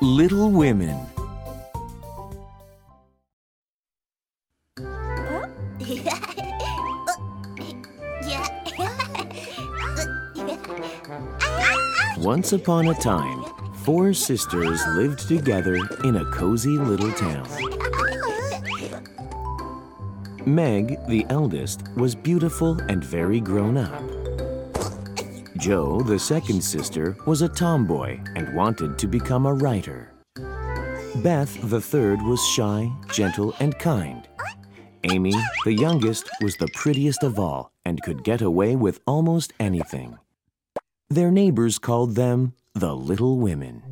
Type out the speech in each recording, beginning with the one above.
Little Women. Once upon a time, four sisters lived together in a cozy little town. Meg, the eldest, was beautiful and very grown up. Jo, the second sister, was a tomboy and wanted to become a writer. Beth, the third, was shy, gentle, and kind. Amy, the youngest, was the prettiest of all and could get away with almost anything. Their neighbors called them the Little Women.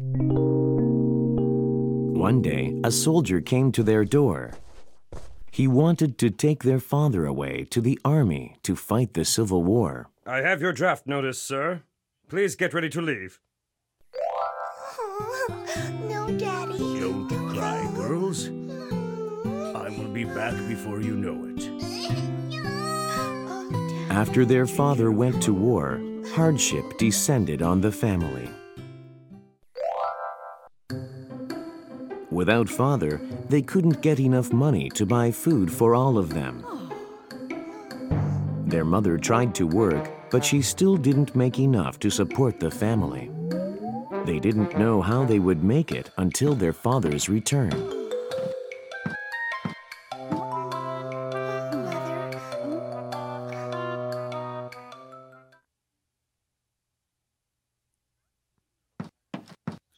One day, a soldier came to their door. He wanted to take their father away to the army to fight the Civil War. I have your draft notice, sir. Please get ready to leave. Oh, no, Daddy. Don't cry, girls. I will be back before you know it. Oh, After their father went to war, hardship descended on the family. Without father, they couldn't get enough money to buy food for all of them. Oh. Their mother tried to work, but she still didn't make enough to support the family. They didn't know how they would make it until their father's return.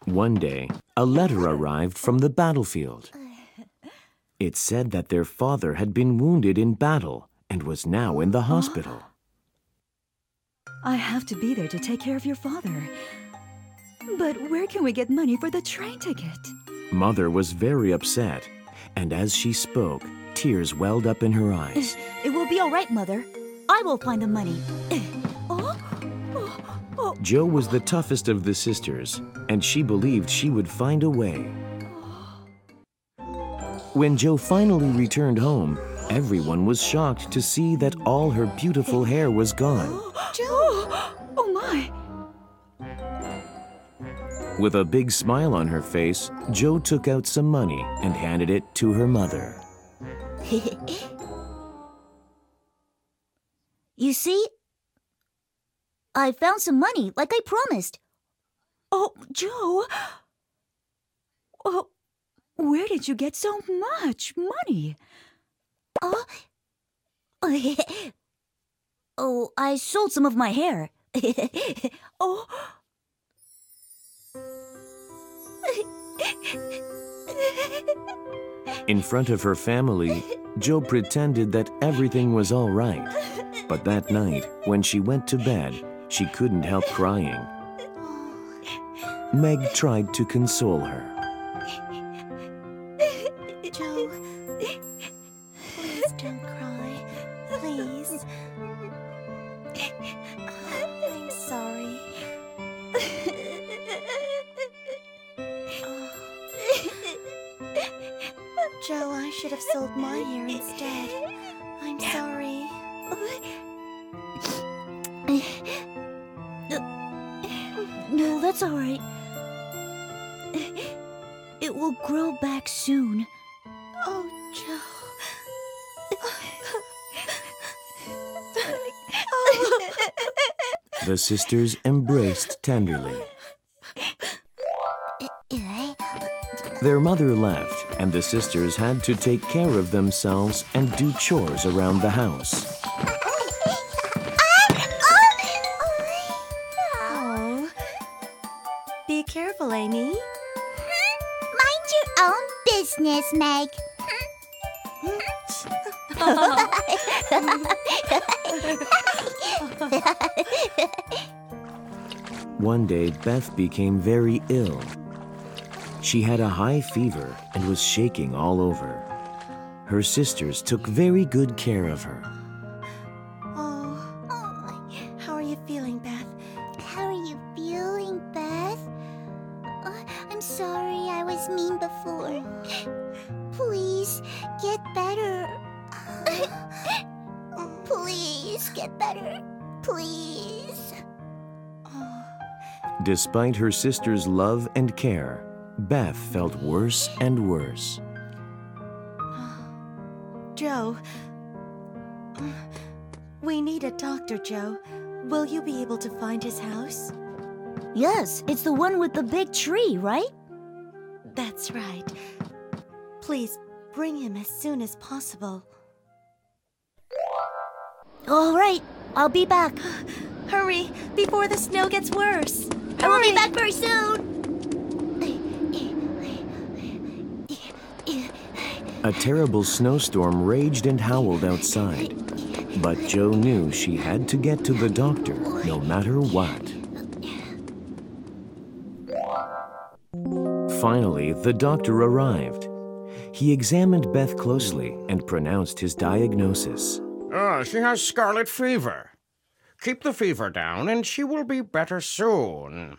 One day, a letter arrived from the battlefield. It said that their father had been wounded in battle and was now in the hospital. I have to be there to take care of your father. But where can we get money for the train ticket? Mother was very upset, and as she spoke, tears welled up in her eyes. It will be all right, Mother. I will find the money. Oh, oh, oh. Jo was the toughest of the sisters, and she believed she would find a way. When Jo finally returned home, everyone was shocked to see that all her beautiful hair was gone. Oh, oh my! With a big smile on her face, Jo took out some money and handed it to her mother. you see? I found some money, like I promised. Oh, Jo! Oh, where did you get so much money? Oh, oh, I sold some of my hair. Oh, In front of her family, Jo pretended that everything was all right. But that night, when she went to bed, she couldn't help crying. Meg tried to console her. No, that's all right. It will grow back soon. Oh, Jo. The sisters embraced tenderly. Their mother left, and the sisters had to take care of themselves and do chores around the house. Business, Meg. One day, Beth became very ill. She had a high fever and was shaking all over. Her sisters took very good care of her. Please get better. Please. Oh. Despite her sisters' love and care, Beth felt worse and worse. Jo. We need a doctor, Jo. Will you be able to find his house? Yes, it's the one with the big tree, right? That's right. Please bring him as soon as possible. All right, I'll be back. Hurry, before the snow gets worse. I will be back very soon. A terrible snowstorm raged and howled outside. But Jo knew she had to get to the doctor no matter what. Finally, the doctor arrived. He examined Beth closely and pronounced his diagnosis. Ah, she has scarlet fever. Keep the fever down and she will be better soon.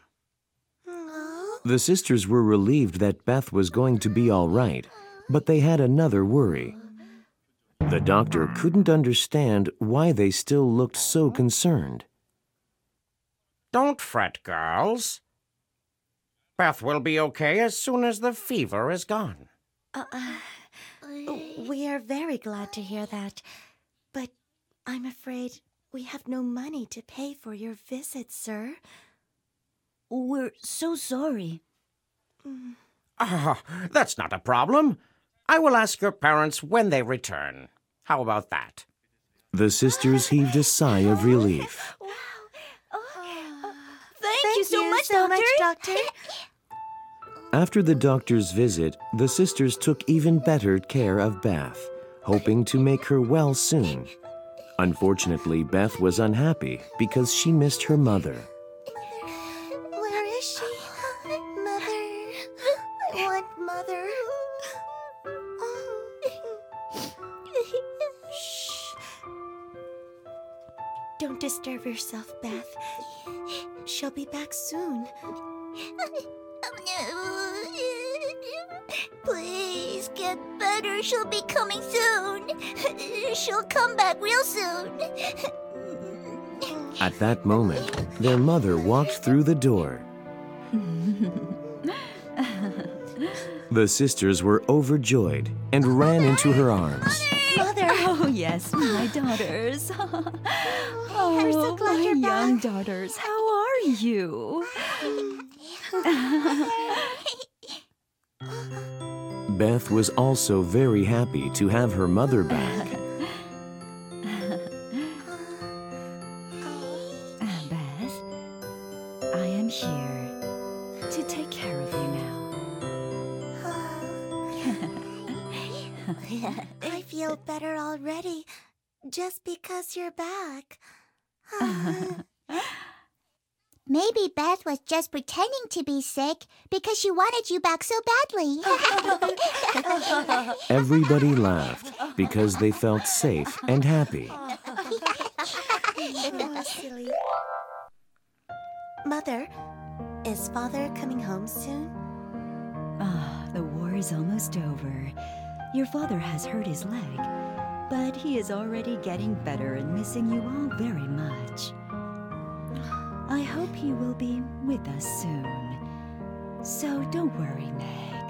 The sisters were relieved that Beth was going to be all right, but they had another worry. The doctor couldn't understand why they still looked so concerned. Don't fret, girls. Beth will be okay as soon as the fever is gone. We are very glad to hear that. But I'm afraid we have no money to pay for your visit, sir. We're so sorry. Ah, that's not a problem. I will ask your parents when they return. How about that? The sisters heaved a sigh of relief. Thank, you so much, so Doctor. much, Doctor. After the doctor's visit, the sisters took even better care of Beth, hoping to make her well soon. Unfortunately, Beth was unhappy because she missed her mother. Where is she? Mother. I want Mother. Shh. Don't disturb yourself, Beth. She'll be back soon. Please get better. She'll be coming soon. She'll come back real soon. At that moment, their mother walked through the door. The sisters were overjoyed and ran into her arms. Mother! Oh, yes, my daughters. oh, I'm so oh, glad my you're young back. daughters, how are you? Beth was also very happy to have her mother back. Uh, Beth, I am here to take care of you now. I feel better already just because you're back. Maybe Beth was just pretending to be sick because she wanted you back so badly. Everybody laughed because they felt safe and happy. Oh. Mother, is father coming home soon? Ah, the war is almost over. Your father has hurt his leg, but he is already getting better and missing you all very much. I hope he will be with us soon. So don't worry, Meg.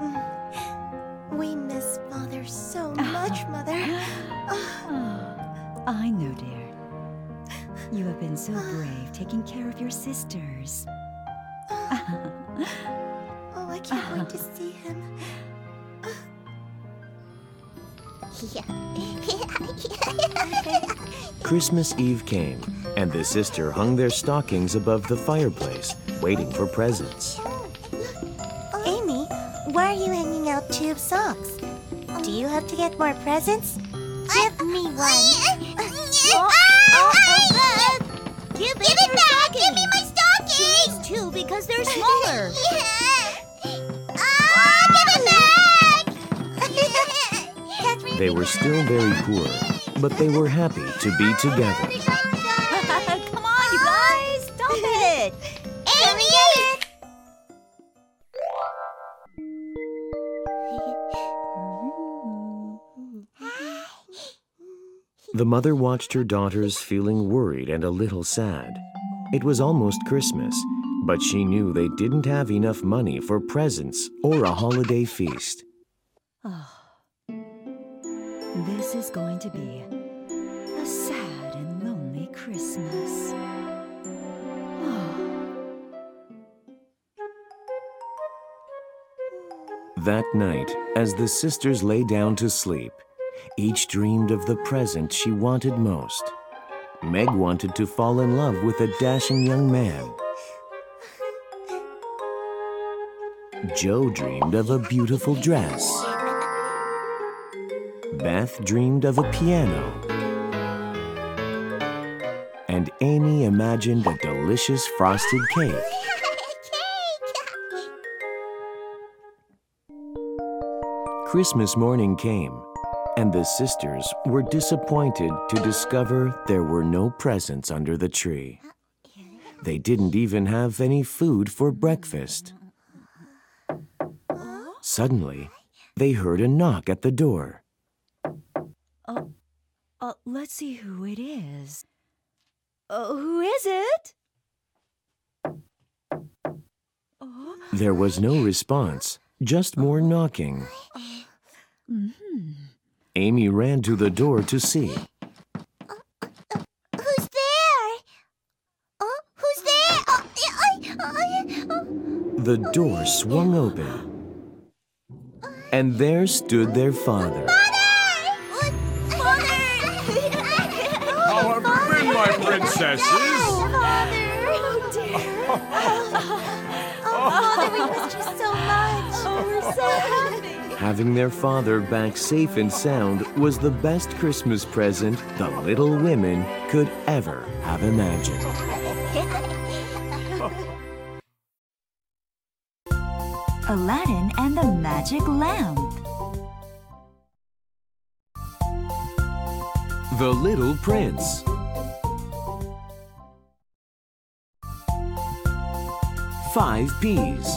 We miss father so ah. much, Mother. Oh, I know, dear. You have been so brave taking care of your sisters. Oh, I can't wait to see him. Christmas Eve came, and the sister hung their stockings above the fireplace, waiting for presents. Amy, why are you hanging out tube socks? Do you have to get more presents? Give me one. Give, it back! Give me my stockings! She needs two because they're smaller. Ah, They were still very poor, but they were happy to be together. Come on, you guys! Stop it! Amy! The mother watched her daughters feeling worried and a little sad. It was almost Christmas, But she knew they didn't have enough money for presents or a holiday feast. Is going to be a sad and lonely Christmas. That night, as the sisters lay down to sleep, each dreamed of the present she wanted most. Meg wanted to fall in love with a dashing young man. Jo dreamed of a beautiful dress. Beth dreamed of a piano. And Amy imagined a delicious frosted cake. Christmas morning came, and the sisters were disappointed to discover there were no presents under the tree. They didn't even have any food for breakfast. Suddenly, they heard a knock at the door. Uh, let's see who it is. Uh, who is it? Oh. There was no response, just more knocking. Amy ran to the door to see. Uh, uh, uh, who's there? Oh, who's there? Oh, I, I, oh. The door swung open. And there stood their father. My princesses? Oh, oh, father, we missed you so much. Oh, we're so happy. Having their father back safe and sound was the best Christmas present the Little Women could ever have imagined. Aladdin and the Magic Lamp. The Little Prince. Five Peas.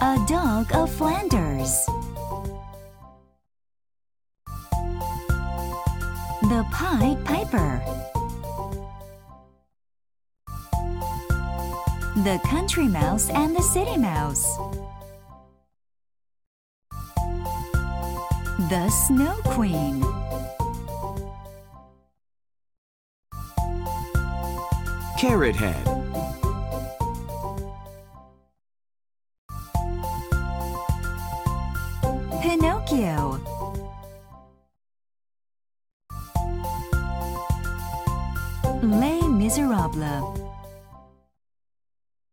A Dog of Flanders. The Pied Piper. The Country Mouse and the City Mouse. The Snow Queen. Carrot Head.